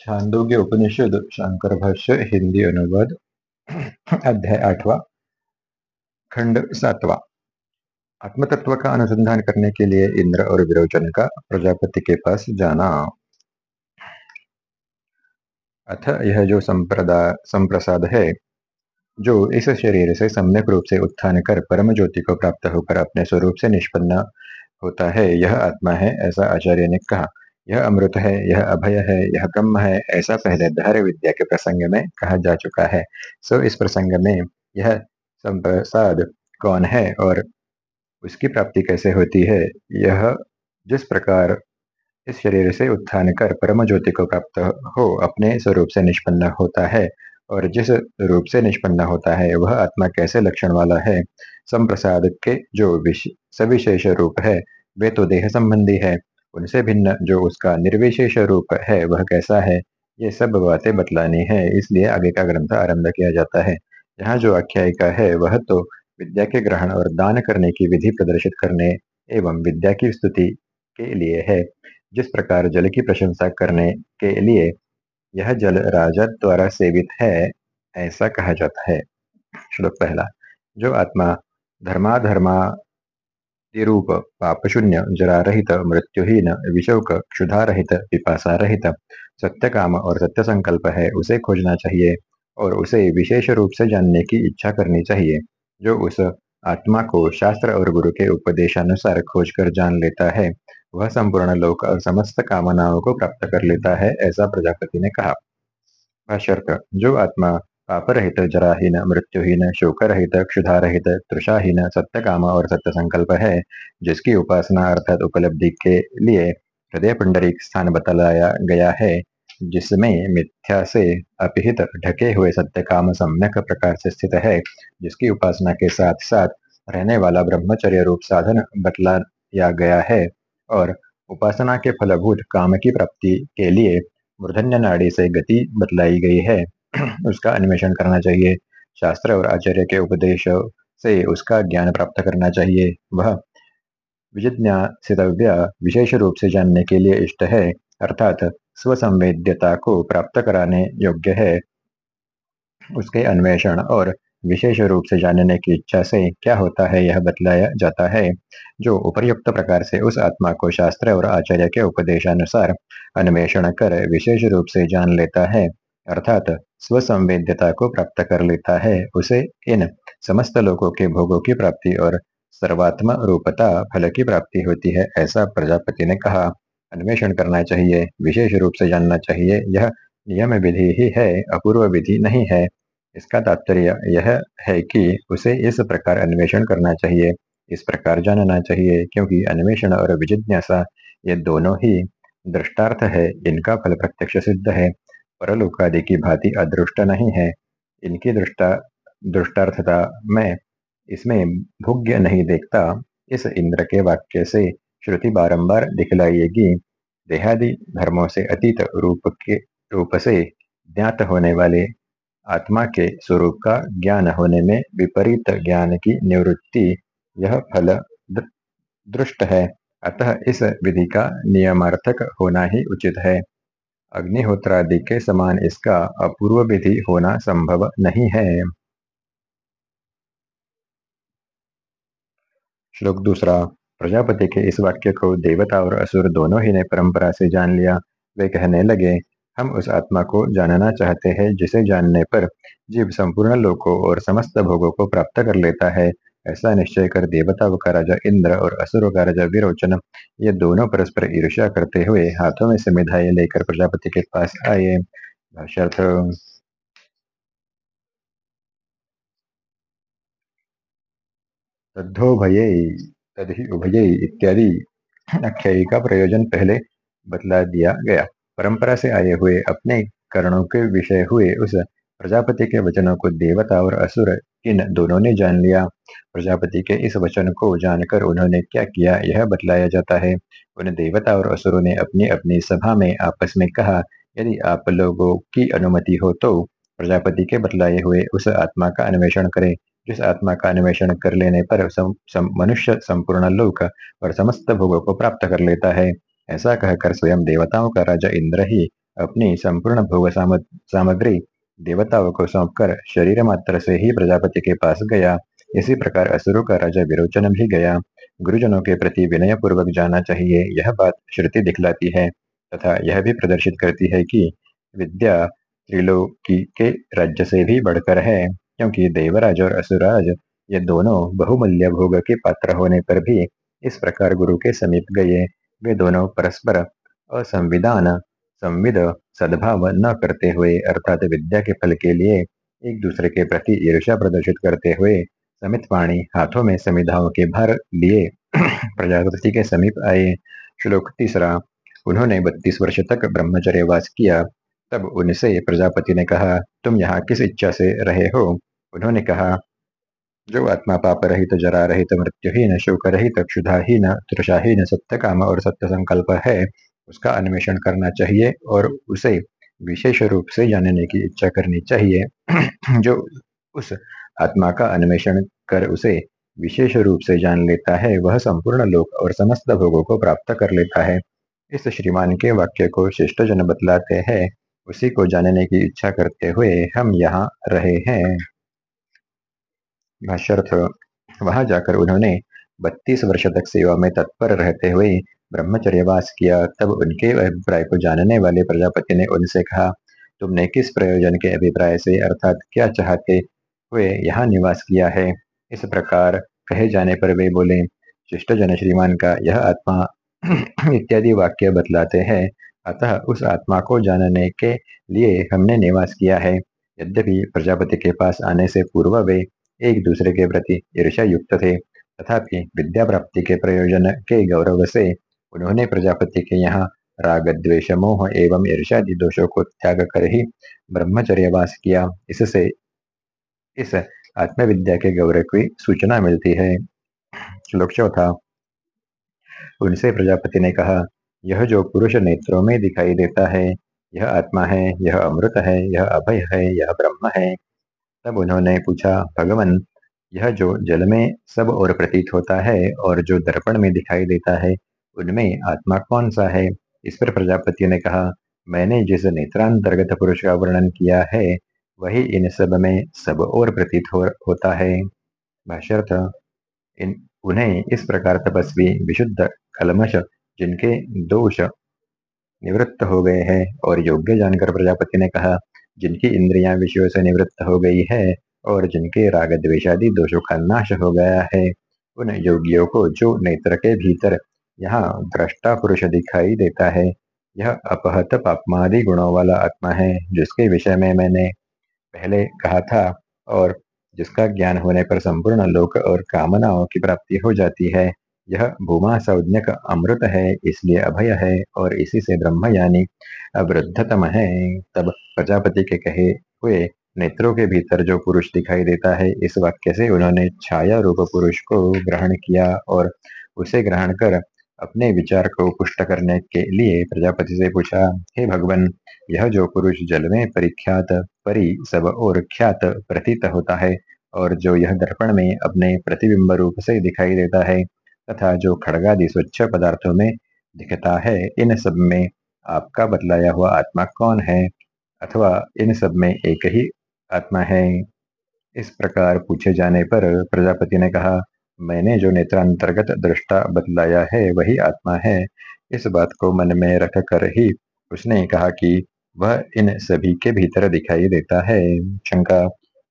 छांदोग्य उपनिषद शंकर भाष्य, हिंदी अनुवाद, अध्याय आठवा, खंड सातवा। आत्मतत्व का अनुसंधान करने के लिए इंद्र और विरोचन का प्रजापति के पास जाना। अथ, यह जो संप्रदा, संप्रसाद है, जो इस शरीर से सम्यक रूप से उत्थान कर परम ज्योति को प्राप्त होकर अपने स्वरूप से निष्पन्न होता है, यह आत्मा है, ऐसा आचार्य ने कहा। यह अमृत है, यह अभय है, यह ब्रह्म है, ऐसा पहले धार्य विद्या के प्रसंग में कहा जा चुका है। सो इस प्रसंग में यह संप्रसाद कौन है और उसकी प्राप्ति कैसे होती है, यह जिस प्रकार इस शरीर से उत्थान कर परम ज्योति को प्राप्त हो, अपने स्वरूप से निष्पन्न होता है और जिस रूप से निष्पन्न होता है, वह आत्मा कैसे लक्षण वाला है, संप्रसाद के जो सविशेष रूप है, वे तो देह संबंधी है। उनसे भिन्न जो उसका निर्विशेष रूप है, वह कैसा है? ये सब बातें बतलानी है, इसलिए आगे का ग्रंथ आरंभ किया जाता है। यहाँ जो आख्यायिका है, वह तो विद्या के ग्रहण और दान करने की विधि प्रदर्शित करने एवं विद्या की स्तुति के लिए है। जिस प्रकार जल की प्रशंसा करने के लिए यह जल राजा द्वारा सेवित है, ऐसा कहा जाता है। श्लोक पहला, जो आत्मा धर्माधर्मा रूप पाप शून्य जरा रहित मृत्युहीन विशोक क्षुधा रहित पिपासा रहित सत्य काम और सत्य संकल्प है, उसे खोजना चाहिए और उसे विशेष रूप से जानने की इच्छा करनी चाहिए, जो उस आत्मा को शास्त्र और गुरु के उपदेशानुसार खोज कर जान लेता है। वह संपूर्ण लोक और समस्त कामनाओं को प्राप्त कर लेता है, ऐसा प्रजापति ने कहा। जो आत्मा पाप रहित जराहीन, मृत्युहीन, शोकरहित, क्षुधारहित क्षुधा तृषाहीन सत्य काम और सत्य संकल्प है, जिसकी उपासना अर्थात उपलब्धि के लिए हृदय पुंडरिक स्थान बतलाया गया है, जिसमें मिथ्या से अपिहित, ढके हुए सत्य काम सम्यक प्रकार से स्थित है, जिसकी उपासना के साथ साथ रहने वाला ब्रह्मचर्य रूप साधन बतलाया गया है, और उपासना के फलभूत काम की प्राप्ति के लिए मूर्धन्य नाड़ी से गति बतलाई गई है। उसका अन्वेषण करना चाहिए। शास्त्र और आचार्य के उपदेश से उसका ज्ञान प्राप्त करना चाहिए। वह विजिज्ञासितव्य विशेष रूप से जानने के लिए इष्ट है, अर्थात स्वसंवेद्यता को प्राप्त कराने योग्य है। उसके अन्वेषण और विशेष रूप से जानने की इच्छा से क्या होता है यह बतलाया जाता है, जो उपर्युक्त प्रकार से उस आत्मा को शास्त्र और आचार्य के उपदेशानुसार अन्वेषण कर विशेष रूप से जान लेता है। अर्थात स्वसंवेद्यता को प्राप्त कर लेता है, उसे इन समस्त लोगों के भोगों की प्राप्ति और सर्वात्म रूपता, फल की प्राप्ति होती है, ऐसा प्रजापति ने कहा। अन्वेषण करना चाहिए, विशेष रूप से जानना चाहिए, यह नियम विधि ही है, अपूर्व विधि नहीं है। इसका तात्पर्य यह है कि उसे इस प्रकार अन्वेषण करना चाहिए, इस प्रकार जानना चाहिए, क्योंकि अन्वेषण और विजिज्ञासा ये दोनों ही दृष्टार्थ है, इनका फल प्रत्यक्ष सिद्ध है। परलोकादि की भांति अदृष्ट नहीं है। इनकी दृष्टा, दृष्टार्थता में इसमें भोग्य नहीं देखता। इस इंद्र के वाक्य से श्रुति बारंबार दिखलाइएगी देहादि धर्मों से अतीत रूप के, रूप से ज्ञात होने वाले आत्मा के स्वरूप का ज्ञान होने में विपरीत ज्ञान की निवृत्ति यह फल दृष्ट है। अतः इस विधि का नियमार्थक होना ही उचित है। अग्निहोत्रादि के समान इसका अपूर्व विधि होना संभव नहीं है। श्लोक दूसरा, प्रजापति के इस वाक्य को देवता और असुर दोनों ही ने परंपरा से जान लिया। वे कहने लगे, हम उस आत्मा को जानना चाहते हैं, जिसे जानने पर जीव संपूर्ण लोकों और समस्त भोगों को प्राप्त कर लेता है। ऐसा निश्चय कर देवताओं का राजा इंद्र और असुरों का राजा विरोचन ये दोनों परस्पर ईर्ष्या करते हुए हाथों में से समिधाएँ लेकर प्रजापति के पास आए। इत्यादि आख्यायी का प्रयोजन पहले बतला दिया गया। परंपरा से आए हुए अपने करणों के विषय हुए। उस प्रजापति के वचनों को देवता और असुर इन दोनों ने जान लिया। प्रजापति के इस वचन को जानकर उन्होंने क्या किया यह बतलाया जाता है। उन देवता और असुरों ने अपनी अपनी सभा में आपस में कहा यदि आप लोगों की अनुमति हो तो प्रजापति के बतलाए हुए उस आत्मा का अन्वेषण करें। जिस आत्मा का अन्वेषण कर लेने पर सम, सम, मनुष्य संपूर्ण लोक और समस्त भोगों को प्राप्त कर लेता है। ऐसा कहकर स्वयं देवताओं का राजा इंद्र ही अपनी संपूर्ण भोग सामग्री देवताओं को सौंपकर शरीर मात्र से ही प्रजापति के पास गया। इसी प्रकार असुरों का राजा विरोचन भी गया। गुरुजनों के प्रति विनय पूर्वक जाना चाहिए, यह बात श्रुति दिखलाती है तथा यह भी प्रदर्शित करती है कि विद्या त्रिलोकी के राज्य से भी बढ़कर है, क्योंकि देवराज और असुराज ये दोनों बहुमूल्य भोग के पात्र होने पर भी इस प्रकार गुरु के समीप गए। वे दोनों परस्पर असंविधान, संविद सद्भाव न करते हुए, अर्थात विद्या के फल के लिए एक दूसरे के प्रति ईर्षा प्रदर्शित करते हुए, समित पाणी हाथों में समिधाओं के भार लिए प्रजापति के समीप आए। श्लोक तीसरा, उन्होंने बत्तीस वर्ष तक ब्रह्मचर्य वास किया। तब उनसे प्रजापति ने कहा, तुम यहाँ किस इच्छा से रहे हो? उन्होंने कहा, जो आत्मा पाप रहित, जरा रहित, मृत्युहीन, शोक रहित, क्षुधाहीन, तृषाहीन, सत्य काम और सत्य संकल्प है उसका अन्वेषण करना चाहिए और उसे विशेष रूप से जानने की इच्छा करनी चाहिए। जो उस आत्मा का अन्वेषण कर उसे विशेष रूप से जान लेता है, वह संपूर्ण लोक और समस्त भोगों को प्राप्त कर लेता है। इस श्रीमान के वाक्य को शिष्ट जन बतलाते हैं। उसी को जानने की इच्छा करते हुए हम यहाँ रहे हैं। भाष्यर्थ, वहाँ जाकर उन्होंने बत्तीस वर्ष तक सेवा में तत्पर रहते हुए ब्रह्मचर्यवास किया, तब उनके अभिप्राय को जानने वाले प्रजापति ने उनसे कहा, तुमने किस प्रयोजन के अभिप्राय से अर्थात क्या चाहते हुए यहाँ निवास किया है? इस प्रकार कहे जाने पर वे बोले शिष्ट जन श्रीमान का यह आत्मा इत्यादि वाक्य बतलाते हैं। अतः उस आत्मा को जानने के लिए हमने निवास किया है। यद्यपि प्रजापति के पास आने से पूर्व वे एक दूसरे के प्रति ईर्षा युक्त थे, तथापि विद्या प्राप्ति के प्रयोजन के गौरव से उन्होंने प्रजापति के यहाँ राग द्वेष मोह एवं ईर्षादि दोषों को त्याग कर ही ब्रह्मचर्यवास किया। इससे इस आत्मविद्या के गौरव की सूचना मिलती है। श्लोक चौथा। उनसे प्रजापति ने कहा, यह जो पुरुष नेत्रों में दिखाई देता है, यह आत्मा है, यह अमृत है, यह अभय है, यह ब्रह्म है। तब उन्होंने पूछा, भगवान, यह जो जल में सब और प्रतीत होता है और जो दर्पण में दिखाई देता है उनमें आत्मा कौन सा है? इस पर प्रजापति ने कहा मैंने जिस नेत्रांतर्गत पुरुष का वर्णन किया है वही इन सब में सब और प्रतीत हो, होता है। भाष्यर्थ इन उन्हें इस प्रकार तपस्वी विशुद्ध कलमश जिनके दोष निवृत्त हो गए हैं और योग्य जानकर प्रजापति ने कहा जिनकी इंद्रियाँ विषयों से निवृत्त हो गई है और जिनके राग द्वेशादि दोषों का नाश हो गया है उन योगियों को जो नेत्र के भीतर यहाँ दृष्टा पुरुष दिखाई देता है। यह अपहत पापमादि गुणों वाला आत्मा है, जिसके विषय में मैंने पहले कहा था और जिसका ज्ञान होने पर संपूर्ण लोक और कामनाओं की प्राप्ति हो जाती है। यह भूमा संज्ञक अमृत है, इसलिए अभय है और इसी से ब्रह्म यानी अवृद्धतम है। तब प्रजापति के कहे हुए नेत्रों के भीतर जो पुरुष दिखाई देता है, इस वाक्य से उन्होंने छाया रूप पुरुष को ग्रहण किया और उसे ग्रहण कर अपने विचार को पुष्ट करने के लिए प्रजापति से पूछा, हे भगवान, यह जो पुरुष जल में परिख्यात, परि सब और ख्यात प्रतीत होता है और जो यह दर्पण में अपने प्रतिबिंब रूप से दिखाई देता है तथा जो खड़गादि स्वच्छ पदार्थों में दिखता है, इन सब में आपका बतलाया हुआ आत्मा कौन है? अथवा इन सब में एक ही आत्मा है? इस प्रकार पूछे जाने पर प्रजापति ने कहा मैंने जो नेत्रांतर्गत दृष्टा बतलाया है, वही आत्मा है। इस बात को मन में रख कर ही उसने कहा कि वह इन सभी के भीतर दिखाई देता है। शंका,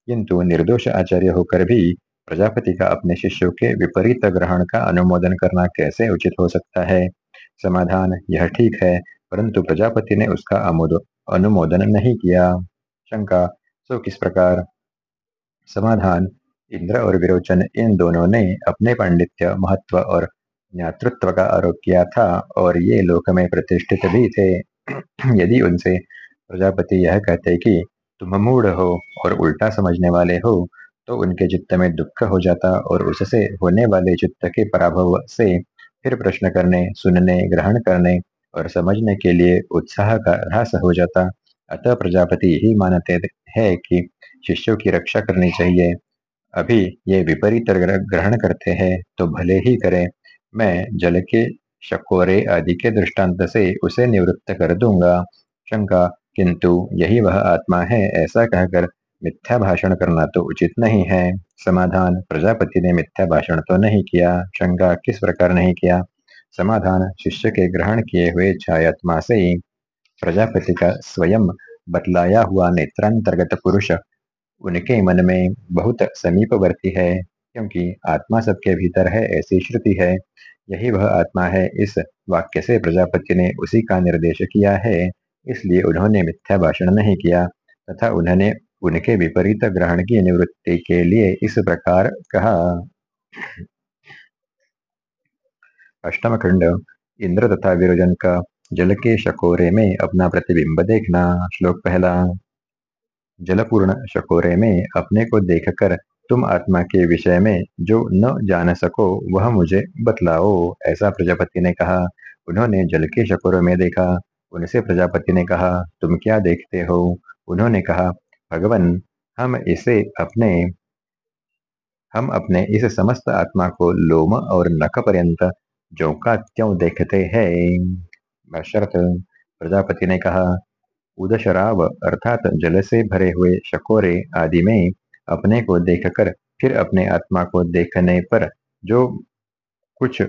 किंतु निर्दोष आचार्य होकर भी प्रजापति का अपने शिष्यों के विपरीत ग्रहण का अनुमोदन करना कैसे उचित हो सकता है? समाधान यह ठीक है, परंतु प्रजापति ने उसका अनुमोदन नहीं किया। शंका, सो किस प्रकार? समाधान इंद्र और विरोचन इन दोनों ने अपने पांडित्य, महत्व और ज्ञातृत्व का आरोप किया था और ये लोक में प्रतिष्ठित भी थे। यदि उनसे प्रजापति यह कहते कि तुम मूढ़ हो और उल्टा समझने वाले हो तो उनके चित्त में दुख हो जाता और उससे होने वाले चित्त के पराभव से फिर प्रश्न करने, सुनने, ग्रहण करने और समझने के लिए उत्साह का ह्रास हो जाता। अतः प्रजापति ही मानते हैं कि शिष्यों की रक्षा करनी चाहिए। अभी ये विपरीत ग्रहण करते हैं तो भले ही करें। मैं जल के शकोरे आदि के दृष्टांत से उसे निवृत्त कर दूँगा। शंका, किंतु यही वह आत्मा है, ऐसा कहकर मिथ्या भाषण करना तो उचित नहीं है। समाधान, प्रजापति ने मिथ्या भाषण तो नहीं किया। शंका, किस प्रकार नहीं किया? समाधान, शिष्य के ग्रहण किए हुए छायात्मा से प्रजापति का स्वयं बतलाया हुआ नेत्रांतर्गत पुरुष उनके मन में बहुत समीपवर्ती है, क्योंकि आत्मा सबके भीतर है, ऐसी श्रुति है। यही वह आत्मा है, इस वाक्य से प्रजापति ने उसी का निर्देश किया है। इसलिए उन्होंने मिथ्या भाषण नहीं किया, तथा उन्होंने उनके विपरीत ग्रहण की निवृत्ति के लिए इस प्रकार कहा। अष्टम खंड, इंद्र तथा विरोजन का जल के शकोरे में अपना प्रतिबिंब देखना, श्लोक पहला। जलपूर्ण शकोरे में अपने को देखकर तुम आत्मा के विषय में जो न जान सको, वह मुझे बतलाओ, ऐसा प्रजापति ने कहा। उन्होंने जल के शकोरों में देखा। उनसे प्रजापति ने कहा, तुम क्या देखते हो? उन्होंने कहा, भगवान, हम इसे अपने, हम अपने इस समस्त आत्मा को लोम और नख पर्यंत जो का त्यों देखते हैं। प्रजापति ने कहा उदशराव अर्थात जल से भरे हुए शकोरे आदि में अपने को देखकर, फिर अपने आत्मा को देखने पर जो कुछ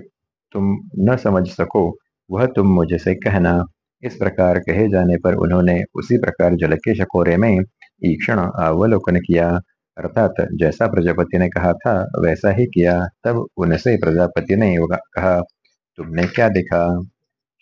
तुम न समझ सको, वह तुम मुझसे कहना। इस प्रकार कहे जाने पर उन्होंने उसी प्रकार जल के शकोरे में ईक्षण अवलोकन किया। अर्थात जैसा प्रजापति ने कहा था, वैसा ही किया। तब उनसे प्रजापति ने कहा, तुमने क्या देखा?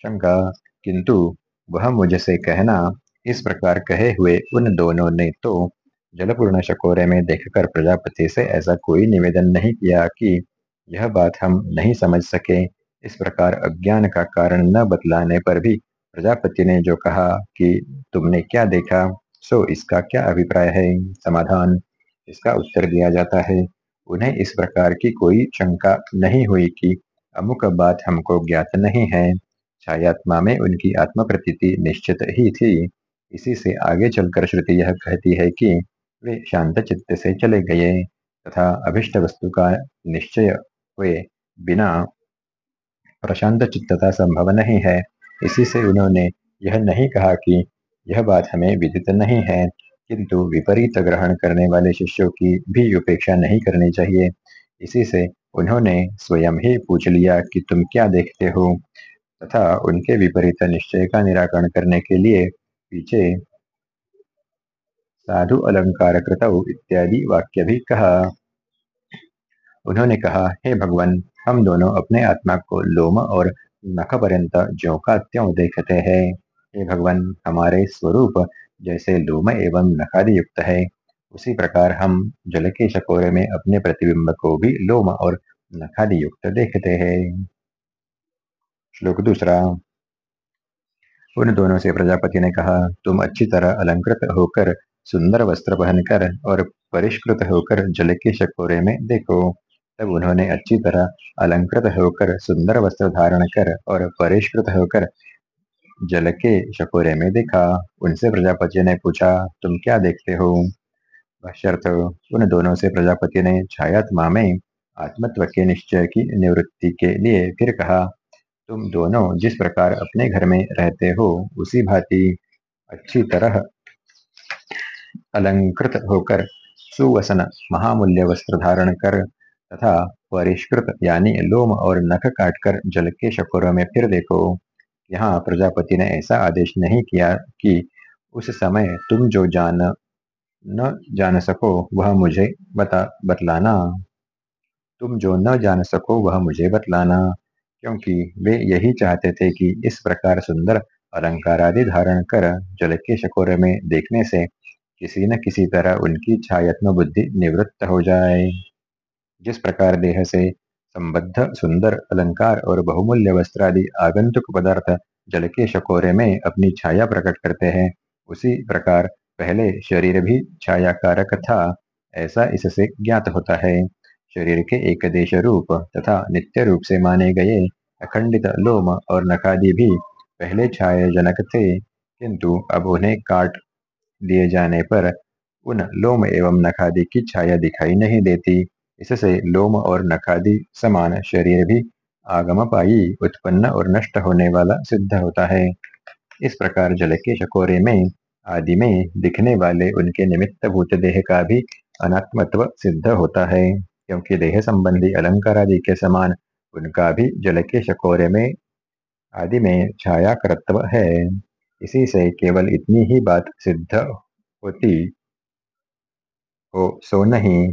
शंका, किंतु वह मुझसे कहना इस प्रकार कहे हुए उन दोनों ने तो जलपूर्ण शकोरे में देखकर प्रजापति से ऐसा कोई निवेदन नहीं किया कि यह बात हम नहीं समझ सके। इस प्रकार अज्ञान का कारण न बतलाने पर भी प्रजापति ने जो कहा कि तुमने क्या देखा, सो इसका क्या अभिप्राय है? समाधान? इसका उत्तर दिया जाता है। उन्हें इस प्रकार की कोई शंका नहीं हुई कि अमुक बात हमको ज्ञात नहीं है। छायात्मा में उनकी आत्म प्रतीति निश्चित ही थी। इसी से आगे चलकर श्रुति यह कहती है कि वे शांत चित्त से चले गए तथा अभिष्ट वस्तु का निश्चय हुए बिना प्रशांत चित्तता संभव नहीं है। इसी से उन्होंने यह नहीं कहा कि यह बात हमें विदित नहीं है, किंतु विपरीत ग्रहण करने वाले शिष्यों की भी उपेक्षा नहीं करनी चाहिए। इसी से उन्होंने स्वयं ही पूछ लिया कि तुम क्या देखते हो? तथा उनके विपरीत निश्चय का निराकरण करने के लिए पीछे साधु अलंकार कृत इत्यादि वाक्य भी कहा। उन्होंने कहा, हे भगवान, हम दोनों अपने आत्मा को लोम और नख पर्यंत ज्यो का त्यों देखते हैं। हे भगवान, हमारे स्वरूप जैसे लोम एवं नखादि युक्त है। उसी प्रकार हम जल के शकोरे में अपने प्रतिबिंब को भी लोम और नखादि युक्त देखते हैं। श्लोक दूसरा उन दोनों से प्रजापति ने कहा, तुम अच्छी तरह अलंकृत होकर, सुंदर वस्त्र पहनकर और परिष्कृत होकर जल के शकोरे में देखो। तब उन्होंने अच्छी तरह अलंकृत होकर, सुंदर वस्त्र धारण कर और परिष्कृत होकर जल के शकोरे में देखा। उनसे प्रजापति ने पूछा, तुम क्या देखते हो? उन दोनों से प्रजापति ने छायात्मा में आत्मत्व के निश्चय की निवृत्ति के लिए फिर कहा तुम दोनों जिस प्रकार अपने घर में रहते हो, उसी भांति अच्छी तरह अलंकृत होकर सुवसन महामूल्य वस्त्र धारण कर तथा परिष्कृत, यानी लोम और नख काटकर जल के शकोरों में फिर देखो, यहाँ प्रजापति ने ऐसा आदेश नहीं किया कि उस समय तुम जो जान, न जान सको वह मुझे बता, बतलाना। तुम जो न जान सको वह मुझे बतलाना। क्योंकि वे यही चाहते थे कि इस प्रकार सुंदर अलंकार आदि धारण कर जल के शकोरे में देखने से किसी न किसी तरह उनकी छायत्म बुद्धि निवृत्त हो जाए। जिस प्रकार देह से संबद्ध सुंदर अलंकार और बहुमूल्य वस्त्र आदि आगंतुक पदार्थ जल के शकोरे में अपनी छाया प्रकट करते हैं, उसी प्रकार पहले शरीर भी छाया कारक था, ऐसा इससे ज्ञात होता है। शरीर के एक देश रूप तथा नित्य रूप से माने गए अखंडित लोम और नखादि भी पहले छाया जनक थे किंतु अब उन्हें काट दिए जाने पर उन लोम एवं नखादि की छाया दिखाई नहीं देती। इससे लोम और नखादि समान शरीर भी आगम पाई उत्पन्न और नष्ट होने वाला सिद्ध होता है। इस प्रकार जल के शकोरे में, आदि में दिखने वाले उनके निमित्त भूत देह का भी अनात्मत्व सिद्ध होता है। क्योंकि देह संबंधी अलंकार आदि के समान उनका भी जल के शकोरे में, आदि में छाया कर्तव्य है। इसी से केवल इतनी ही बात सिद्ध होती हो, सो नहीं।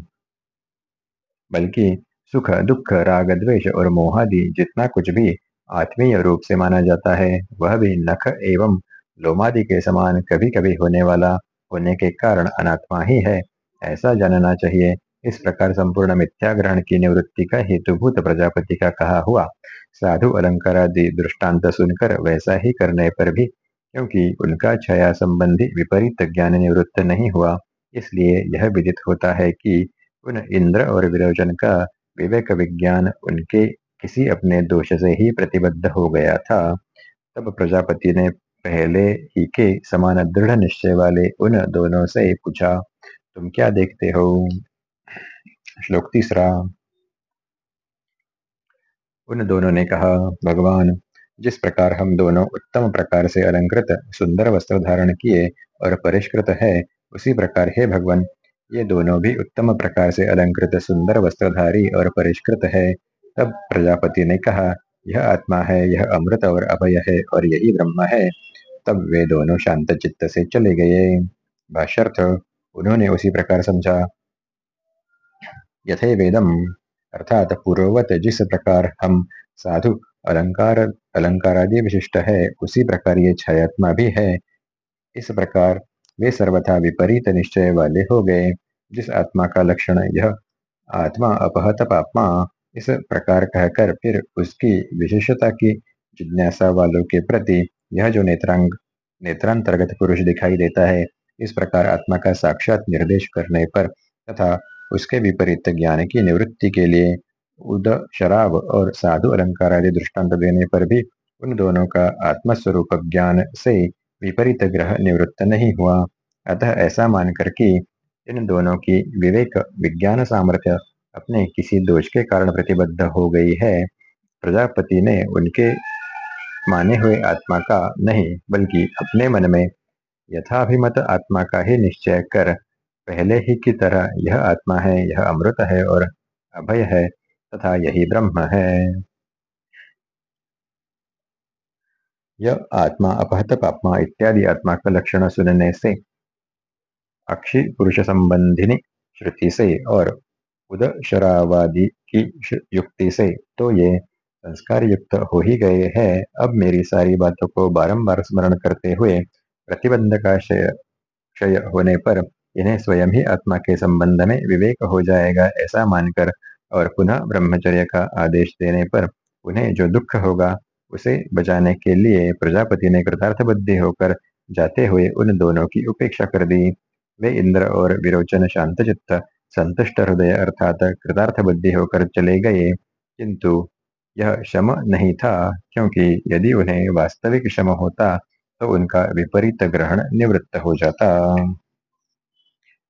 बल्कि सुख, दुख, राग, द्वेष और मोहादि जितना कुछ भी आत्मीय रूप से माना जाता है, वह भी नख एवं लोमादि के समान कभी कभी होने वाला होने के कारण अनात्मा ही है। ऐसा जानना चाहिए इस प्रकार संपूर्ण मिथ्या ग्रहण की निवृत्ति का हेतुभूत प्रजापति का कहा हुआ। साधु अलंकार आदि दृष्टांत सुनकर वैसा ही करने पर भी, क्योंकि उनका छया संबंधी विपरीत ज्ञान निवृत्त नहीं हुआ, इसलिए यह विदित होता है कि उन इंद्र और विरोचन का विवेक विज्ञान उनके किसी अपने दोष से ही प्रतिबद्ध हो गया था। तब प्रजापति ने पहले ही के समान दृढ़ निश्चय वाले उन दोनों से पूछा, तुम क्या देखते हो? श्लोक तीसरा उन दोनों ने कहा, भगवान, जिस प्रकार हम दोनों उत्तम प्रकार से अलंकृत, सुंदर वस्त्र धारण किए और परिष्कृत है, उसी प्रकार हे भगवान, ये दोनों भी उत्तम प्रकार से अलंकृत, सुंदर वस्त्रधारी और परिष्कृत है। तब प्रजापति ने कहा, यह आत्मा है, यह अमृत और अभय है और यही ब्रह्म है। तब वे दोनों शांत चित्त से चले गए। भाष्यर्थ, उन्होंने उसी प्रकार समझा। यथे वेदम अर्थात पूर्ववत जिस प्रकार हम साधु अलंकार अलंकारादि विशिष्ट है उसी प्रकार ये छायात्मा भी है इस प्रकार वे सर्वथा विपरीत निश्चय वाले हो गए जिस आत्मा का लक्षण यह आत्मा अपहत पापमा, इस प्रकार कहकर फिर उसकी विशेषता की जिज्ञासा वालों के प्रति यह जो नेत्रांग नेत्रांतर्गत पुरुष दिखाई देता है, इस प्रकार आत्मा का साक्षात निर्देश करने पर तथा उसके विपरीत ज्ञान की निवृत्ति के लिए उद शराब और साधु अलंकार आदि दृष्टांत देने पर भी उन दोनों का आत्मस्वरूप ज्ञान से विपरीत ग्रह निवृत्त नहीं हुआ। अतः ऐसा मानकर कि इन दोनों की विवेक, विज्ञान सामर्थ्य अपने किसी दोष के कारण प्रतिबद्ध हो गई है। प्रजापति ने उनके माने हुए आत्मा का नहीं, बल्कि अपने मन में यथाभिमत आत्मा का ही निश्चय कर पहले ही की तरह यह आत्मा है, यह अमृत है और अभय है तथा यही ब्रह्म है। यह आत्मा, अपहत पापमा इत्यादि आत्मा का लक्षण सुनने से, अक्षी पुरुष संबंधिनी श्रुति से और उद शरावादि की युक्ति से तो ये संस्कार युक्त हो ही गए हैं। अब मेरी सारी बातों को बारंबार स्मरण करते हुए प्रतिबंध का क्षय होने पर इन्हें स्वयं ही आत्मा के संबंध में विवेक हो जाएगा, ऐसा मानकर और पुनः ब्रह्मचर्य का आदेश देने पर उन्हें जो दुख होगा, उसे बचाने के लिए प्रजापति ने कृतार्थ बुद्धि होकर जाते हुए उन दोनों की उपेक्षा कर दी। वे इंद्र और विरोचन शांत चित्त संतुष्ट हृदय अर्थात कृतार्थ बुद्धि होकर चले गए। किंतु यह शम नहीं था, क्योंकि यदि उन्हें वास्तविक शम होता तो उनका विपरीत ग्रहण निवृत्त हो जाता।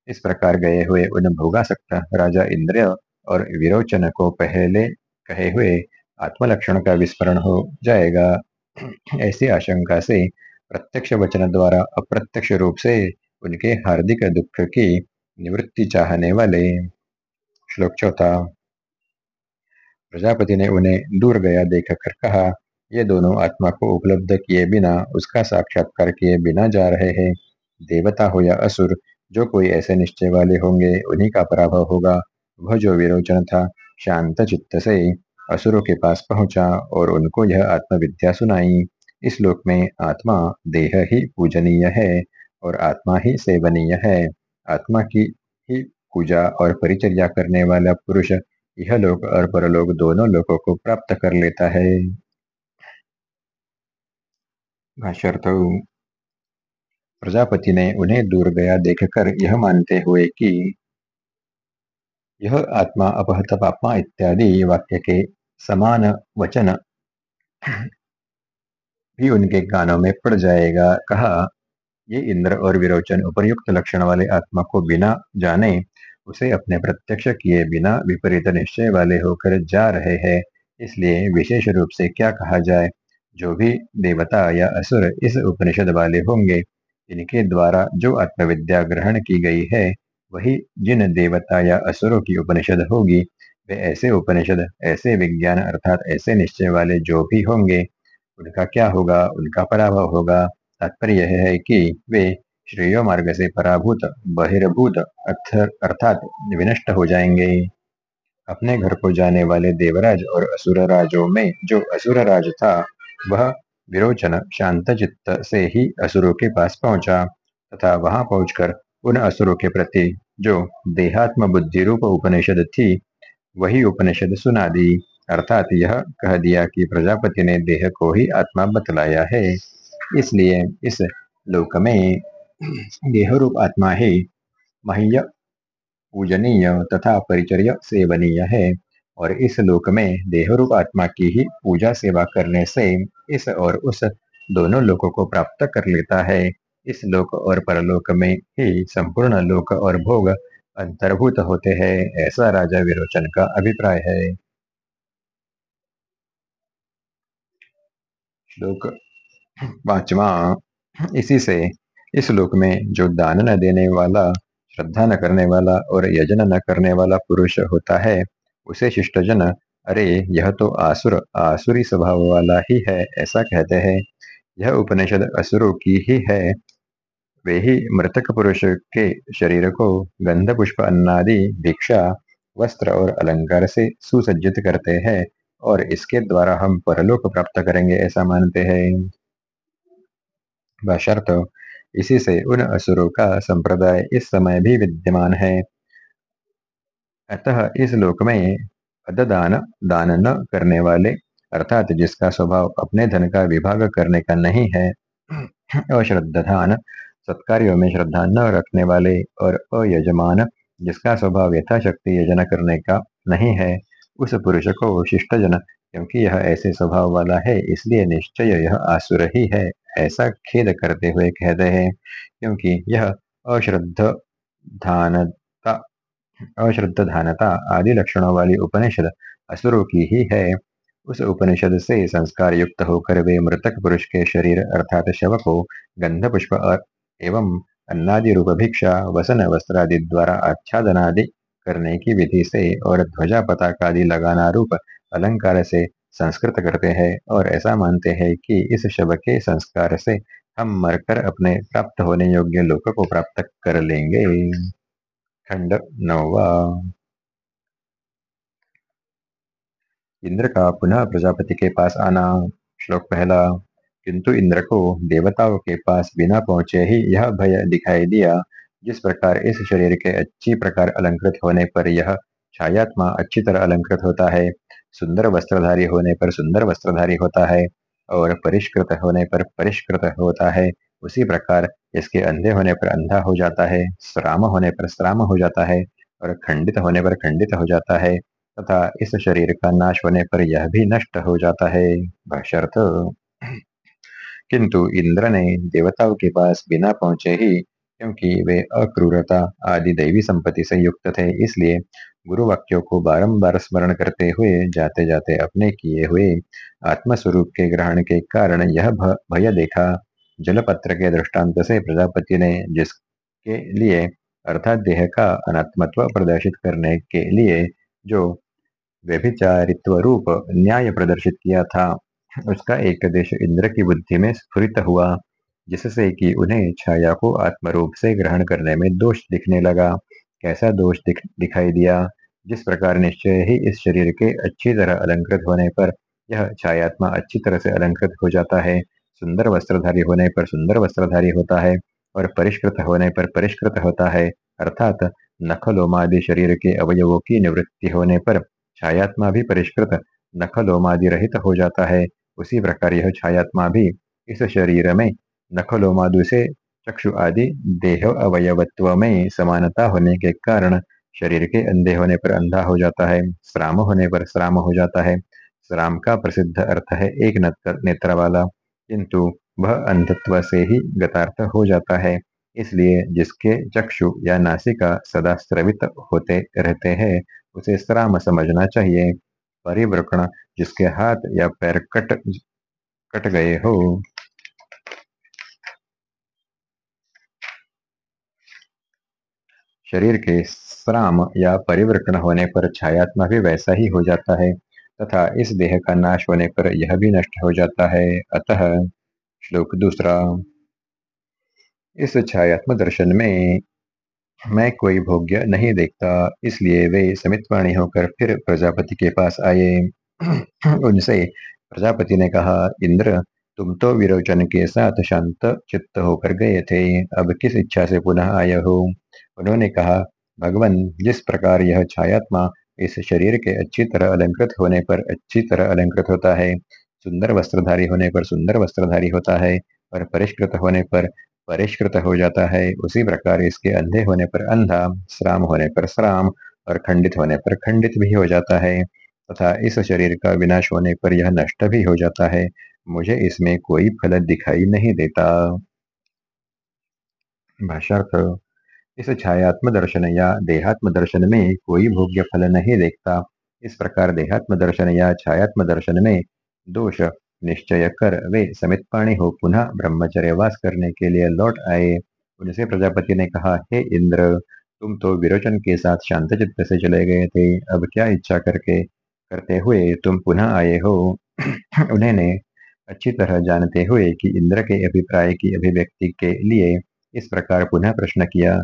इस प्रकार गए हुए उन भोगासक्त राजा इंद्र और विरोचन को पहले कहे हुए आत्मलक्षण का विस्मरण हो जाएगा। ऐसी आशंका से प्रत्यक्ष वचन द्वारा अप्रत्यक्ष रूप से उनके हार्दिक दुख की निवृत्ति चाहने वाले श्लोक चौथा। प्रजापति ने उन्हें दूर गया देखकर कहा, ये दोनों आत्मा को उपलब्ध किए बिना, उसका साक्षात्कार किए बिना जा रहे हैं। देवता हो या असुर जो कोई ऐसे निश्चय वाले होंगे, उन्हीं का पराभव होगा। वह जो विरोचन था, शांत चित्त से असुरों के पास पहुँचा और उनको यह आत्मविद्या सुनाई। इस लोक में आत्मा देह ही पूजनीय है और आत्मा ही सेवनीय है। आत्मा की ही पूजा और परिचर्या करने वाला पुरुष, यह लोक और परलोक दोनों लोगों को प्राप्त कर लेता है। प्रजापति ने उन्हें दूर गया देखकर यह मानते हुए कि यह आत्मा अपहत पापमा इत्यादि वाक्य के समान वचन भी उनके कानों में पड़ जाएगा। कहा, ये इंद्र और विरोचन उपयुक्त लक्षण वाले आत्मा को बिना जाने उसे अपने प्रत्यक्ष किए बिना विपरीत निश्चय वाले होकर जा रहे हैं। इसलिए विशेष रूप से क्या कहा जाए? जो भी देवता या असुर इस उपनिषद वाले होंगे इनके द्वारा जो आत्मविद्या ग्रहण की गई है, वही जिन देवता या असुरों की उपनिषद होगी, वे ऐसे उपनिषद, ऐसे विज्ञान अर्थात ऐसे निश्चय वाले जो भी होंगे, उनका क्या होगा, उनका पराभव होगा। तात्पर्य यह है कि वे श्रेय मार्ग से पराभूत, बहिर्भूत अर्थात विनष्ट हो जाएँगे। अपने घर को जाने वाले देवराज और असुरराजों में जो असुरराज था, वह विरोचन शांत चित्त से ही असुरों के पास पहुँचा, तथा वहाँ पहुंचकर उन असुरों के प्रति जो देहात्म बुद्धि रूप उपनिषद थी, वही उपनिषद सुना दी। अर्थात यह कह दिया कि प्रजापति ने देह को ही आत्मा बतलाया है। इसलिए इस लोक में देह रूप आत्मा ही मह्य, पूजनीय तथा परिचर्य सेवनीय है, और इस लोक में देह रूप आत्मा की ही पूजा सेवा करने से इस और उस दोनों लोकों को प्राप्त कर लेता है। इस लोक और परलोक में ही संपूर्ण लोक और भोग अंतर्भूत होते हैं, ऐसा राजा विरोचन का अभिप्राय है। श्लोक पांचवा। इसी से इस लोक में जो दान न देने वाला, श्रद्धा न करने वाला और यजन न करने वाला पुरुष होता है, उसे शिष्टजन अरे, यह तो आसुर, आसुरी स्वभाव वाला ही है, ऐसा कहते हैं। यह उपनिषद असुरों की ही है। वे ही मृतक पुरुष के शरीर को गंध, पुष्प, अन्नादि भिक्षा वस्त्र और अलंकार से सुसज्जित करते हैं और इसके द्वारा हम परलोक प्राप्त करेंगे, ऐसा मानते हैं। बशर्त इसी से उन असुरों का संप्रदाय इस समय भी विद्यमान है। अतः इस लोक में अददान दान न करने वाले, अर्थात जिसका स्वभाव अपने धन का विभाग करने का नहीं है अश्रद्धान सत्कार्यों में श्रद्धा न रखने वाले और अयजमान, जिसका स्वभाव यथाशक्ति यजन करने का नहीं है, उस पुरुष को शिष्टजन क्योंकि यह ऐसे स्वभाव वाला है, इसलिए निश्चय यह आसुर ही है, ऐसा खेद करते हुए कहते हैं, क्योंकि यह अश्रद्ध धानता अश्रद्ध धानता आदि लक्षणों वाली उपनिषद असुरों की ही। है उस उपनिषद से संस्कार युक्त होकर वे मृतक पुरुष के शरीर अर्थात शव को गंध पुष्प एवं अन्नादि रूप भिक्षा, वसन, वस्त्रादि द्वारा आच्छादनादि करने की विधि से और ध्वजा पताका आदि लगाना रूप अलंकार से संस्कृत करते हैं और ऐसा मानते हैं कि इस शव के संस्कार से हम मरकर अपने प्राप्त होने योग्य लोक को प्राप्त कर लेंगे। खंड नौवा इंद्र का पुनः प्रजापति के पास आना, श्लोक पहला। किंतु इंद्र को देवताओं के पास बिना पहुँचे ही यह भय दिखाई दिया, जिस प्रकार इस शरीर के अच्छी प्रकार अलंकृत होने पर यह छायात्मा अच्छी तरह अलंकृत होता है, सुंदर वस्त्रधारी होने पर सुंदर वस्त्रधारी होता है, और परिष्कृत होने पर परिष्कृत होता है। उसी प्रकार इसके अंधे होने पर अंधा हो जाता है, श्राम होने पर श्राम हो जाता है और खंडित होने पर खंडित हो जाता है तथा इस शरीर का नाश होने पर यह भी नष्ट हो जाता है। किंतु इंद्र ने देवताओं के पास बिना पहुँचे ही, क्योंकि वे अक्रूरता आदि दैवी संपत्ति से युक्त थे, इसलिए गुरु वाक्यों को बारंबार स्मरण करते हुए जाते जाते अपने किए हुए आत्मस्वरूप के ग्रहण के कारण यह भय देखा। जलपत्र के दृष्टांत से प्रजापति ने जिसके लिए अर्थात देह का अनात्मत्व प्रदर्शित करने के लिए जो व्यभिचारित्व रूप न्याय प्रदर्शित किया था उसका एक देश इंद्र की बुद्धि में स्फुरित हुआ जिससे कि उन्हें छाया को आत्मरूप से ग्रहण करने में दोष दिखने लगा। कैसा दोष दिख, दिखाई दिया? जिस प्रकार निश्चय ही इस शरीर के अच्छी तरह अलंकृत होने पर यह छायात्मा अच्छी तरह से अलंकृत हो जाता है सुंदर वस्त्रधारी होने पर सुंदर वस्त्रधारी होता है और परिष्कृत होने पर परिष्कृत होता है, अर्थात नखलोमादि शरीर के अवयवों की निवृत्ति होने पर छायात्मा भी परिष्कृत नखलोमादि रहित हो जाता है। उसी प्रकार यह छायात्मा भी इस शरीर में नखलोमादु से चक्षु आदि देह अवयवत्व में समानता होने के कारण शरीर के अंधे होने पर अंधा हो जाता है, श्राम होने पर श्राम हो जाता है। श्राम का प्रसिद्ध अर्थ है एक नेत्र वाला किंतु वह अंधत्व से ही गतार्थ हो जाता है। इसलिए जिसके चक्षु या नासिका सदा स्रवित होते रहते हैं, उसे श्राम समझना चाहिए। परिवृकण, जिसके हाथ या पैर कट कट गए हो। शरीर के श्राम या परिवर्तन होने पर छायात्मा भी वैसा ही हो जाता है। तथा इस देह का नाश होने पर यह भी नष्ट हो जाता है। अतः श्लोक दूसरा। इस छायात्म दर्शन में मैं कोई भोग्य नहीं देखता, इसलिए वे समितवाणी होकर फिर प्रजापति के पास आए। उनसे प्रजापति ने कहा, इंद्र, तुम तो विरोचन के साथ शांत चित्त होकर गए थे, अब किस इच्छा से पुनः आए हो? उन्होंने कहा, भगवान, जिस प्रकार यह छायात्मा इस शरीर के अच्छी तरह अलंकृत होने पर अच्छी तरह अलंकृत होता है, सुंदर वस्त्रधारी होने पर सुंदर वस्त्रधारी होता है और परिष्कृत होने पर परिष्कृत हो जाता है, उसी प्रकार इसके अंधे होने पर अंधा, श्राम होने पर श्राम और खंडित होने पर खंडित भी हो जाता है तथा इस शरीर का विनाश होने पर यह नष्ट भी हो जाता है, मुझे इसमें कोई फल दिखाई नहीं देता। भाषार्थ इस छायात्म दर्शन या देहात्म दर्शन में कोई भोग्य फल नहीं देखता। इस प्रकार देहात्म दर्शन या छायात्म दर्शन में दोष निश्चय कर वे समित पाणी हो पुनः ब्रह्मचर्य वास करने के लिए लौट आए। उनसे प्रजापति ने कहा, हे इंद्र, तुम तो विरोचन के साथ शांत चित्त से चले गए थे। अब क्या इच्छा करके करते हुए तुम पुनः आए हो? उन्होंने अच्छी तरह जानते हुए कि इंद्र के अभिप्राय की अभिव्यक्ति के लिए इस प्रकार पुनः प्रश्न किया।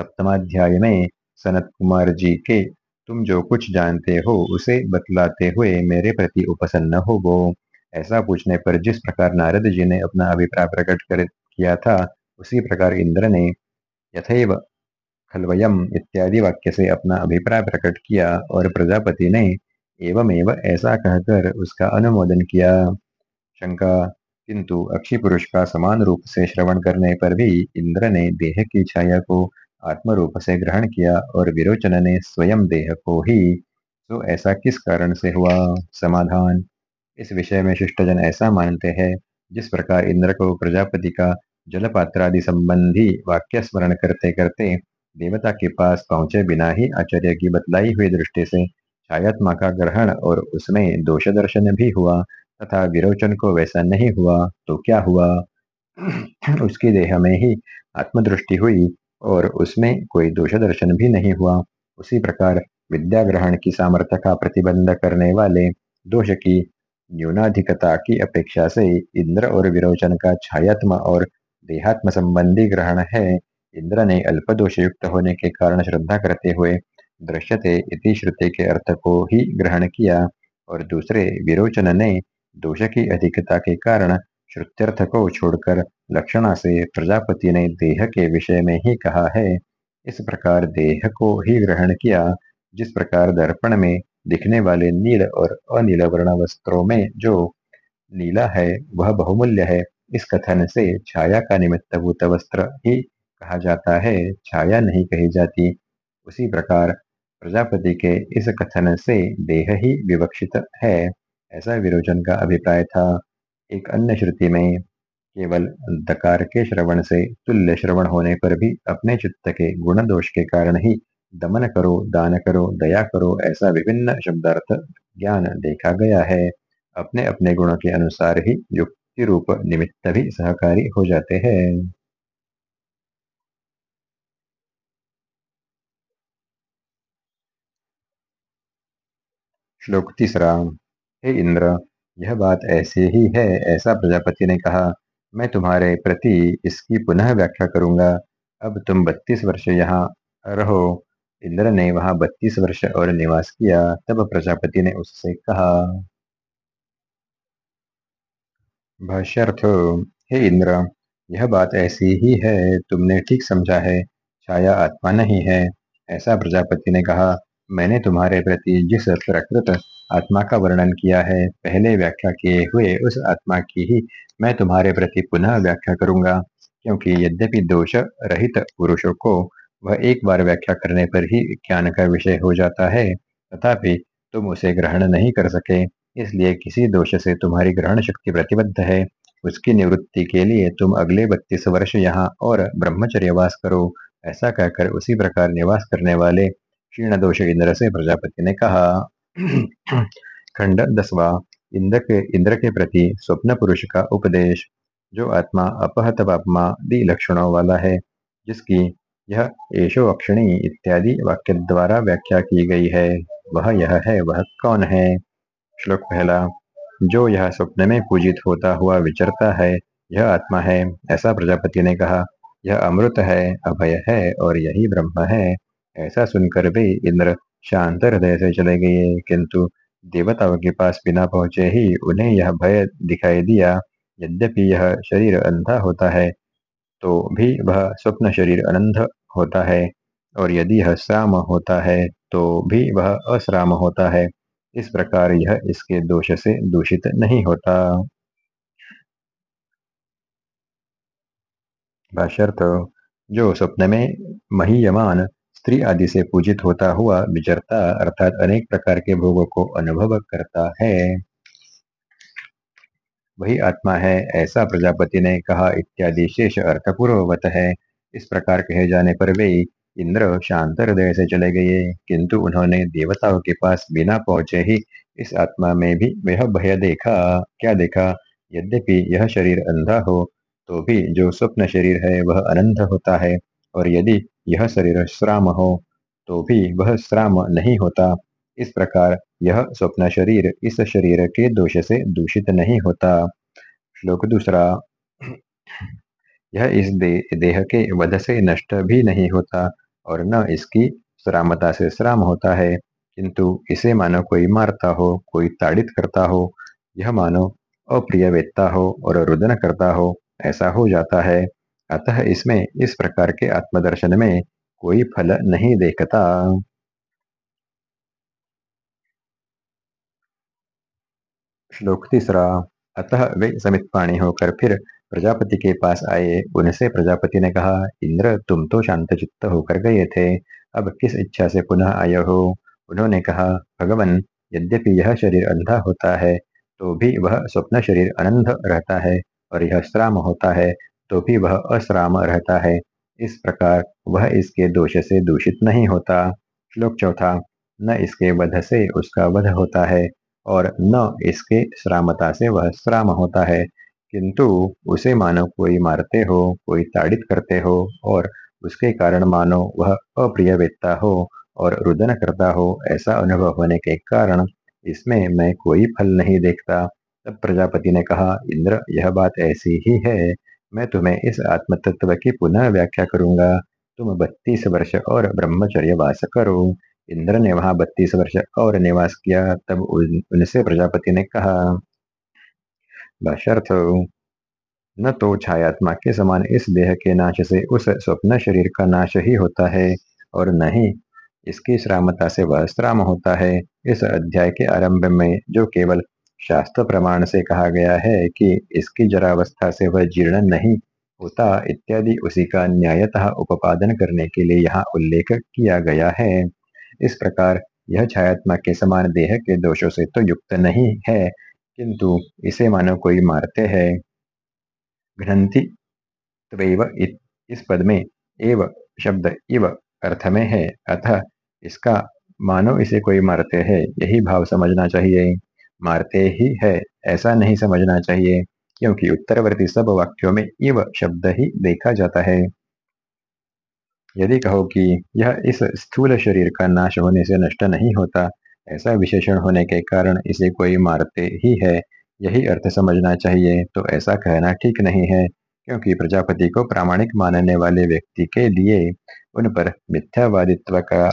सप्तमाध्याय में सनत कुमार जी के तुम जो कुछ जानते हो, उसे बतलाते हुए मेरे प्रति उपसन्न हो वो ऐसा पूछने पर जिस प्रकार नारद जी ने अपना अभिप्राय प्रकट कर किया था, उसी प्रकार इंद्र ने यथैव खलवयम इत्यादि वाक्य से अपना अभिप्राय प्रकट किया और प्रजापति ने एवं ऐसा कहकर उसका अनुमोदन किया। शंका, किंतु अक्षी पुरुष का समान रूप से श्रवण करने पर भी इंद्र ने देह की छाया को आत्म रूप से ग्रहण किया और विरोचन ने स्वयं देह को ही तो ऐसा किस कारण से हुआ? समाधान। इस विषय में शिष्टजन ऐसा मानते हैं, जिस प्रकार इंद्र को प्रजापति का जलपात्र आदि संबंधी वाक्य स्मरण करते करते देवता के पास पहुँचे बिना ही आचार्य की बतलाई हुई दृष्टि से छायात्मा का ग्रहण और उसमें दोष दर्शन भी हुआ तथा विरोचन को वैसा नहीं हुआ तो क्या हुआ? उसकी देह में ही आत्मदृष्टि हुई और उसमें कोई दोष दर्शन भी नहीं हुआ। उसी प्रकार विद्या ग्रहण की सामर्थ्य का प्रतिबंध करने वाले दोष की न्यूनाधिकता की अपेक्षा से इंद्र और विरोचन का छायात्म और देहात्म संबंधी ग्रहण है। इंद्र ने अल्प दोष युक्त होने के कारण श्रद्धा करते हुए दृश्यते इति श्रुति के अर्थ को ही ग्रहण किया और दूसरे विरोचन ने दोष की अधिकता के कारण श्रुत्यर्थ को छोड़कर लक्षणा से प्रजापति ने देह के विषय में ही कहा है। इस प्रकार देह को ही ग्रहण किया, जिस प्रकार दर्पण में दिखने वाले नील और अनील वर्ण वस्त्रों में जो नीला है, वह बहुमूल्य है। इस कथन से छाया का निमित्त भूत वस्त्र ही कहा जाता है। छाया नहीं कही जाती। उसी प्रकार प्रजापति के इस कथन से देह ही विवक्षित है। ऐसा विरोचन का अभिप्राय था। एक अन्य श्रुति में केवल दकार के श्रवण से तुल्य श्रवण होने पर भी अपने चित्त के गुण दोष के कारण ही दमन करो, दान करो, दया करो ऐसा विभिन्न शब्दार्थ ज्ञान देखा गया है। अपने अपने गुणों के अनुसार ही युक्ति रूप निमित्त भी सहकारी हो जाते हैं। श्लोक तीसरा, हे इंद्र यह बात ऐसे ही है, ऐसा प्रजापति ने कहा, मैं तुम्हारे प्रति इसकी पुनः व्याख्या करूँगा। अब तुम बत्तीस वर्ष यहाँ रहो। इंद्र ने वहाँ बत्तीस वर्ष और निवास किया, तब प्रजापति ने उससे कहा, भाष्यर्थ, हे इंद्र, यह बात ऐसी ही है, तुमने ठीक समझा है, छाया आत्मा नहीं है, ऐसा प्रजापति ने कहा। मैंने तुम्हारे प्रति जिस प्रकृत आत्मा का वर्णन किया है, पहले व्याख्या किए हुए उस आत्मा की ही मैं तुम्हारे प्रति पुनः व्याख्या करूँगा, क्योंकि यद्यपि दोष रहित पुरुषों को वह एक बार व्याख्या करने पर ही ज्ञान का विषय हो जाता है, तथापि तुम उसे ग्रहण नहीं कर सके, इसलिए किसी दोष से तुम्हारी ग्रहण शक्ति प्रतिबद्ध है। उसकी निवृत्ति के लिए तुम अगले बत्तीस वर्ष यहाँ और ब्रह्मचर्यवास करो, ऐसा कहकर उसी प्रकार निवास करने वाले क्षीण दोष इंद्र से प्रजापति ने कहा खंड दसवा इंद्र के इंद्र के प्रति स्वप्न पुरुष का उपदेश, जो आत्मा अपहत पापमादि लक्षणों वाला है, जिसकी यह एशो अक्षणी इत्यादि वाक्य द्वारा व्याख्या की गई है, वह यह है, वह कौन है? श्लोक पहला, जो यह स्वप्न में पूजित होता हुआ विचरता है, यह आत्मा है, ऐसा प्रजापति ने कहा, यह अमृत है, अभय है, और यही ब्रह्म है। ऐसा सुनकर भी इंद्र शांत हृदय से चले गए, किंतु देवताओं के पास बिना पहुँचे ही उन्हें यह भय दिखाई दिया, यद्यपि यह शरीर अंधा होता है तो भी वह स्वप्न शरीर अनंत होता है, और यदि यह श्राम होता है तो भी वह अश्राम होता है। इस प्रकार यह इसके दोष से दूषित नहीं होता। भाष्यर्थ, जो स्वप्न में महीयमान स्त्री आदि से पूजित होता हुआ विचरता अर्थात अनेक प्रकार के भोगों को अनुभव करता है। वही आत्मा है, ऐसा प्रजापति ने कहा, इत्यादि शेष अर्थपूर्ववत है। इस प्रकार कहे जाने पर वे इंद्र शांत हृदय से चले गए, किंतु उन्होंने देवताओं के पास बिना पहुँचे ही इस आत्मा में भी वह भय देखा। क्या देखा? यद्यपि यह शरीर अंधा हो तो भी जो स्वप्न शरीर है, वह अनंत होता है, और यदि यह शरीर श्राम हो तो भी वह श्राम नहीं होता। इस प्रकार यह स्वप्न शरीर इस शरीर के दोष से दूषित नहीं होता। श्लोक दूसरा। यह इस दे, देह के वध से नष्ट भी नहीं होता और न इसकी श्रामता से श्राम होता है। किंतु इसे मानो कोई मारता हो कोई ताड़ित करता हो यह मानो अप्रिय वेत्ता हो और रुदन करता हो ऐसा हो जाता है। अतः इसमें, इस प्रकार के आत्मदर्शन में कोई फल नहीं देखता। श्लोक तीसरा, अतः वे समित पाणी होकर फिर प्रजापति के पास आए। उनसे प्रजापति ने कहा, इंद्र, तुम तो शांत चित्त होकर गए थे। अब किस इच्छा से पुनः आए हो? उन्होंने कहा, भगवान, यद्यपि यह शरीर अंधा होता है तो भी वह स्वप्न शरीर अनंत रहता है और यह श्राम होता है। तो भी वह अश्राम रहता है। इस प्रकार वह इसके दोष से दूषित नहीं होता। श्लोक चौथा, न इसके वध से उसका वध होता है और न इसके श्रामता से वह श्राम होता है। किंतु उसे मानो कोई मारते हो, कोई ताड़ित करते हो और उसके कारण मानो वह अप्रिय वेत्ता हो और रुदन करता हो, ऐसा अनुभव होने के कारण इसमें मैं कोई फल नहीं देखता। तब प्रजापति ने कहा, इंद्र, यह बात ऐसी ही है मैं तुम्हें इस आत्म तत्व की पुनः व्याख्या करूँगा। तुम बत्तीस वर्ष और ब्रह्मचर्य वास करो। इंद्र ने वहाँ बत्तीस वर्ष और निवास किया, तब उनसे प्रजापति ने कहा न तो छायात्मा के समान इस देह के नाश से उस स्वप्न शरीर का नाश ही होता है, और न ही इसकी श्रामता से वह श्राम होता है। इस अध्याय के आरंभ में, जो केवल शास्त्र प्रमाण से कहा गया है कि इसकी जरावस्था से वह जीर्ण नहीं होता इत्यादि उसी का न्यायतः उपादन करने के लिए यहाँ उल्लेख किया गया है। इस प्रकार यह छायात्मा के समान देह के दोषों से तो युक्त नहीं है, किंतु इसे मानो कोई मारते हैं। त्वैव इस पद में एव शब्द इव अर्थ में है, अतः इसका मानो इसे कोई मारते हैं, यही भाव समझना चाहिए। मारते ही है। ऐसा नहीं समझना चाहिए, क्योंकि उत्तरवर्ती सब वाक्यों में इव शब्द ही देखा जाता है। यदि कहो कि यह इस स्थूल शरीर का नाश होने से नष्ट नहीं होता, ऐसा विशेषण होने के कारण इसे कोई मारते ही है। यही अर्थ समझना चाहिए तो ऐसा कहना ठीक नहीं है, क्योंकि प्रजापति को प्रामाणिक मानने वाले व्यक्ति के लिए उन पर मिथ्यावादित्व का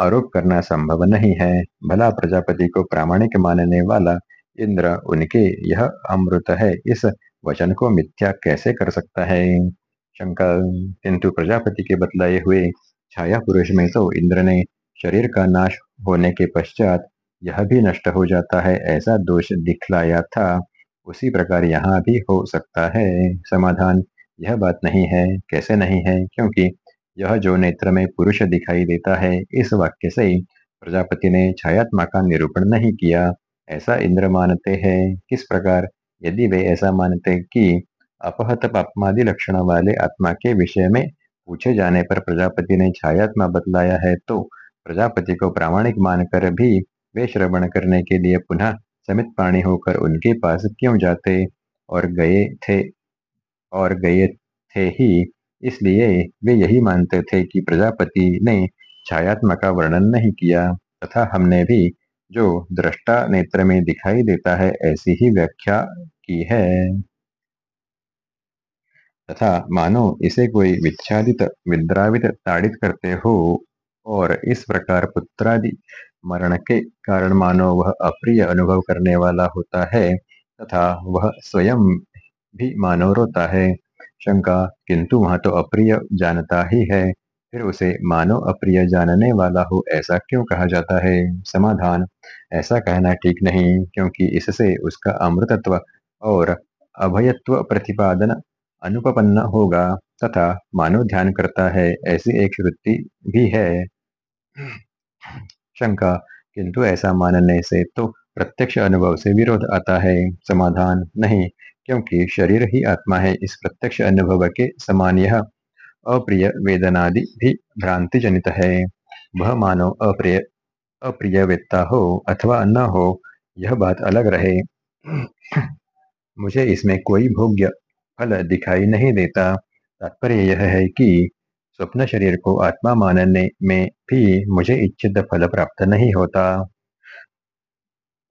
आरोप करना संभव नहीं है। भला प्रजापति को प्रामाणिक मानने वाला इंद्र उनके यह अमृत है। इस वचन को मिथ्या कैसे कर सकता है? शंकर किंतु प्रजापति के बतलाए हुए छाया पुरुष में तो इंद्र ने शरीर का नाश होने के पश्चात यह भी नष्ट हो जाता है, ऐसा दोष दिखलाया था। उसी प्रकार यहाँ भी हो सकता है। समाधान। यह बात नहीं है। कैसे नहीं है? क्योंकि यह जो नेत्र में पुरुष दिखाई देता है, इस वाक्य से प्रजापति ने छायात्मा का निरूपण नहीं किया। ऐसा इंद्र मानते हैं। किस प्रकार? यदि वे ऐसा मानते कि अपहत पापमादि लक्षण वाले आत्मा के विषय में पूछे जाने पर प्रजापति ने छायात्मा बतलाया है तो प्रजापति को प्रामाणिक मानकर भी वे श्रवण करने के लिए पुनः समित पाणी होकर उनके पास क्यों जाते? और गए थे, और गए थे ही इसलिए वे यही मानते थे कि प्रजापति ने छायात्मा का वर्णन नहीं किया, तथा हमने भी जो दृष्टा नेत्र में दिखाई देता है, ऐसी ही व्याख्या की है। तथा मानो इसे कोई विच्छादित, विद्रावित, ताड़ित करते हो, और इस प्रकार पुत्रादि मरण के कारण मानो वह अप्रिय अनुभव करने वाला होता है, तथा वह स्वयं भी मानो रोता है। शंका, किंतु वहाँ तो अप्रिय जानता ही है। फिर उसे, मानो अप्रिय जानने वाला हो, ऐसा क्यों कहा जाता है? समाधान। ऐसा कहना ठीक नहीं, क्योंकि इससे उसका अमृतत्व और अभयत्व प्रतिपादन अनुपन्न होगा, तथा मानव ध्यान करता है, ऐसी एक श्रुति भी है। शंका, किंतु ऐसा मानने से तो प्रत्यक्ष अनुभव से विरोध आता है, समाधान नहीं, क्योंकि शरीर ही आत्मा है, इस प्रत्यक्ष अनुभव के समान यह अप्रिय वेदनादि भी भ्रांति जनित है। वह मानो अप्रिय अप्रिय वेत्ता हो अथवा न हो, यह बात अलग रहे। मुझे इसमें कोई भोग्य फल दिखाई नहीं देता। तात्पर्य यह है कि स्वप्न शरीर को आत्मा मानने में भी मुझे इच्छित फल प्राप्त नहीं होता।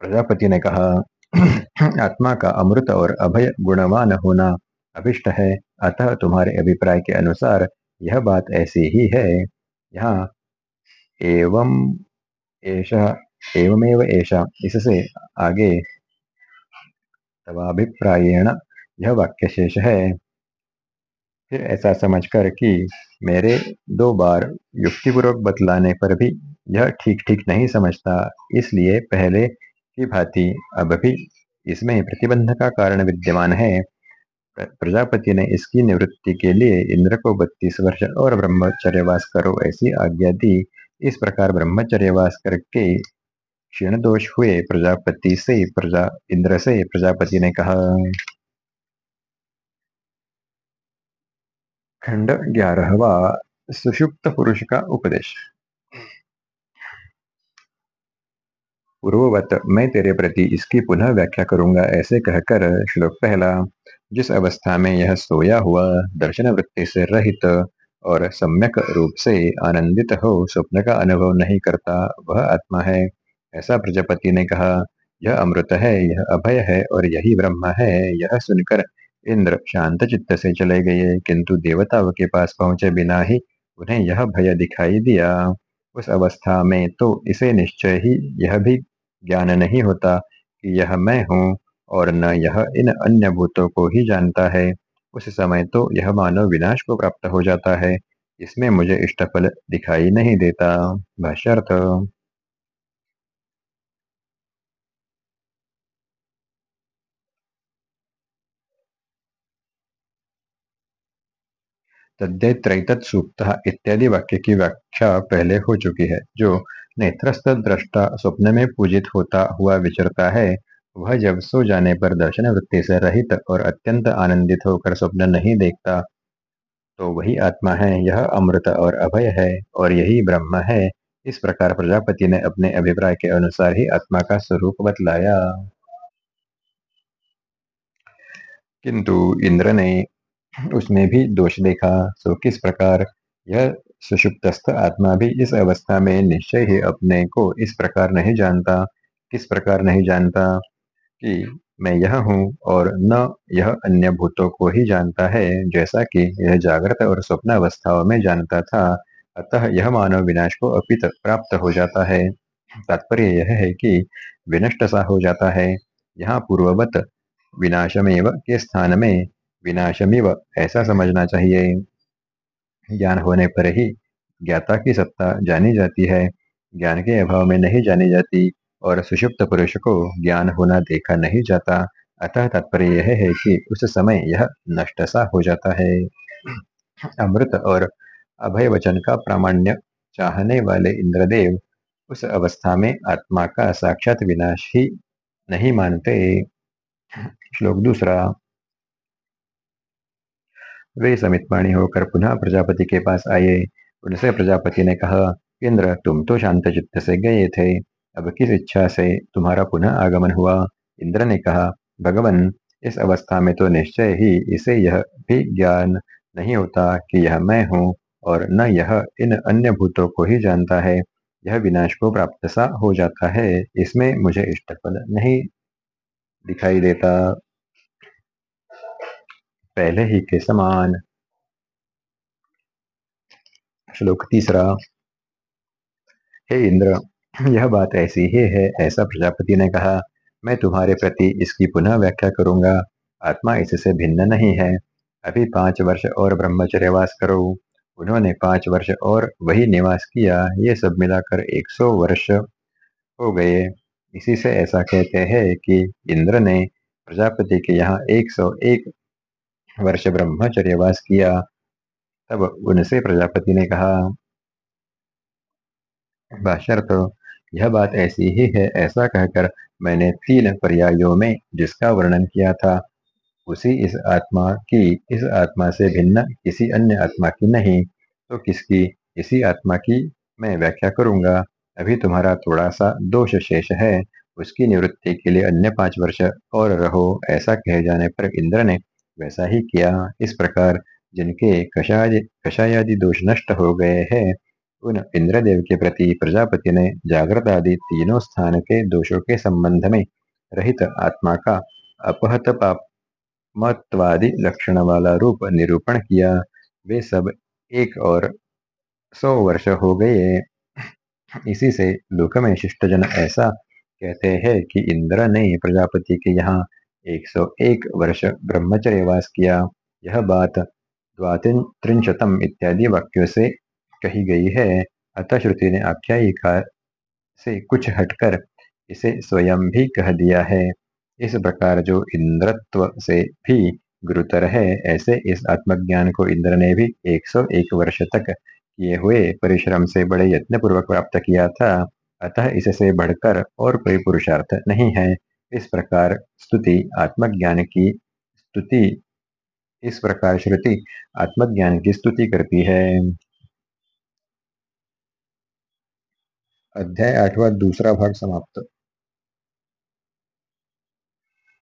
प्रजापति ने कहा, आत्मा का अमृत और अभय गुणवान होना अभिष्ट है। अतः तुम्हारे अभिप्राय के अनुसार यह बात ऐसी ही है। यहाँ, एवं ऐसा एवमेव ऐसा इससे आगे तवाभिप्रायण यह वाक्य शेष है। फिर ऐसा समझकर कि मेरे दो बार युक्तिपूर्वक बतलाने पर भी यह ठीक ठीक नहीं समझता, इसलिए पहले की भांति अब भी इसमें प्रतिबंध का कारण विद्यमान है। प्रजापति ने इसकी निवृत्ति के लिए इंद्र को बत्तीस वर्ष और ब्रह्मचर्यवास करो ऐसी आज्ञा दी। इस प्रकार ब्रह्मचर्यवास करके क्षीण दोष हुए। प्रजापति से प्रजा, इंद्र से प्रजापति ने कहा, खंड ग्यारहवा, सुषुप्त पुरुष का उपदेश। पूर्ववत मैं तेरे प्रति इसकी पुनः व्याख्या करूँगा, ऐसे कहकर श्लोक पहला, जिस अवस्था में यह सोया हुआ दर्शन वृत्ति से रहित और सम्यक रूप से आनंदित हो, स्वप्न का अनुभव नहीं करता, वह आत्मा है। ऐसा प्रजापति ने कहा, यह अमृत है, यह अभय है और यही ब्रह्म है, यह सुनकर इंद्र शांत चित्त से चले गए, किंतु देवताओं के पास पहुँचे बिना ही उन्हें यह भय दिखाई दिया। उस अवस्था में तो इसे निश्चय ही यह भी ज्ञान नहीं होता कि यह मैं हूँ और न यह इन अन्य भूतों को ही जानता है। उस समय तो यह मानव विनाश को प्राप्त हो जाता है, इसमें मुझे इष्टफल दिखाई नहीं देता। भाष्यर्थ। तद्यत्रैतत् सूक्त इत्यादि वाक्य की व्याख्या पहले हो चुकी है। जो नेत्रस्थ दृष्टा स्वप्न में पूजित होता हुआ विचरता है, वह जब सो जाने पर दर्शन वृत्ति से रहित और अत्यंत आनंदित होकर स्वप्न नहीं देखता तो वही आत्मा है, यह अमृत और अभय है और यही ब्रह्म है। इस प्रकार प्रजापति ने अपने अभिप्राय के अनुसार ही आत्मा का स्वरूप बतलाया। किंतु इंद्र ने उसमें भी दोष देखा। सो किस प्रकार? यह सुषुप्तस्थ आत्मा भी इस अवस्था में निश्चय ही अपने को इस प्रकार नहीं जानता। किस प्रकार नहीं जानता? कि मैं यह हूँ और न यह अन्य भूतों को ही जानता है, जैसा कि यह जागृत और स्वप्न अवस्थाओं में जानता था। अतः यह मानव विनाश को अपित प्राप्त हो जाता है। तात्पर्य यह है कि विनष्ट सा हो जाता है। यहाँ पूर्ववत विनाशमेव के स्थान में विनाशमिव ऐसा समझना चाहिए। ज्ञान होने पर ही ज्ञाता की सत्ता जानी जाती है। ज्ञान के अभाव में नहीं जानी जाती और सुषुप्त पुरुष को ज्ञान होना देखा नहीं जाता। अतः तात्पर्य यह है कि उस समय यह नष्ट सा हो जाता है। अमृत और अभय वचन का प्रामाण्य चाहने वाले इंद्रदेव उस अवस्था में आत्मा का साक्षात विनाश ही नहीं मानते। श्लोक दूसरा वे समितवाणी होकर पुनः प्रजापति के पास आए उनसे प्रजापति ने कहा, इंद्र, तुम तो शांत चित्त से गए थे। अब किस इच्छा से तुम्हारा पुनः आगमन हुआ? इंद्र ने कहा, भगवान, इस अवस्था में तो निश्चय ही इसे यह भी ज्ञान नहीं होता कि यह मैं हूँ, और न यह इन अन्य भूतों को ही जानता है। यह विनाश को प्राप्त सा हो जाता है। इसमें मुझे इष्टफल नहीं दिखाई देता। पहले ही के समान। श्लोक तीसरा। हे इंद्र, यह बात ऐसी ही है, ऐसा प्रजापति ने कहा। मैं तुम्हारे प्रति इसकी पुनः व्याख्या करूँगा। आत्मा इससे भिन्न नहीं है। अभी पाँच वर्ष और ब्रह्मचर्यवास करो। उन्होंने पाँच वर्ष और वही निवास किया। ये सब मिलाकर एक सौ वर्ष हो गए। इसी से ऐसा कहते हैं कि इंद्र ने प्रजापति के यहाँ एक सौ एक वर्ष ब्रह्मचर्यवास किया। तब उनसे प्रजापति ने कहा बाशर्त यह बात ऐसी ही है, ऐसा कहकर मैंने तीन पर्यायों में जिसका वर्णन किया था, उसी इस आत्मा की, इस आत्मा से भिन्न किसी अन्य आत्मा की नहीं तो किसकी, इसी आत्मा की मैं व्याख्या करूँगा। अभी तुम्हारा थोड़ा सा दोष शेष है, उसकी निवृत्ति के लिए अन्य पाँच वर्ष और रहो, ऐसा कहे जाने पर इंद्र ने वैसा ही किया। इस प्रकार जिनके कषाय, कषायादि दोष नष्ट हो गए हैं, उन इंद्रदेव के प्रति प्रजापति ने जागृत आदि तीनों स्थान के दोषों के संबंध में रहित आत्मा का अपहत पाप मतवादी लक्षण वाला रूप निरूपण किया। वे सब एक और सौ वर्ष हो गए। इसी से लोक में शिष्टजन ऐसा कहते हैं कि इंद्र ने प्रजापति के यहाँ 101 वर्ष ब्रह्मचर्यवास किया। यह बात द्वात्रिंशतम इत्यादि वाक्यों से कही गई है। अतः श्रुति ने आख्यायिका से कुछ हटकर इसे स्वयं भी कह दिया है। इस प्रकार जो इंद्रत्व से भी गुरुतर है, ऐसे इस आत्मज्ञान को इंद्र ने भी 101 वर्ष तक किए हुए परिश्रम से बड़े यत्न पूर्वक प्राप्त किया था। अतः इससे बढ़कर और कोई पुरुषार्थ नहीं है। इस प्रकार स्तुति, आत्मज्ञान की स्तुति। इस प्रकार श्रुति, आत्मज्ञान की स्तुति करती है। अध्याय आठवा, दूसरा भाग समाप्त।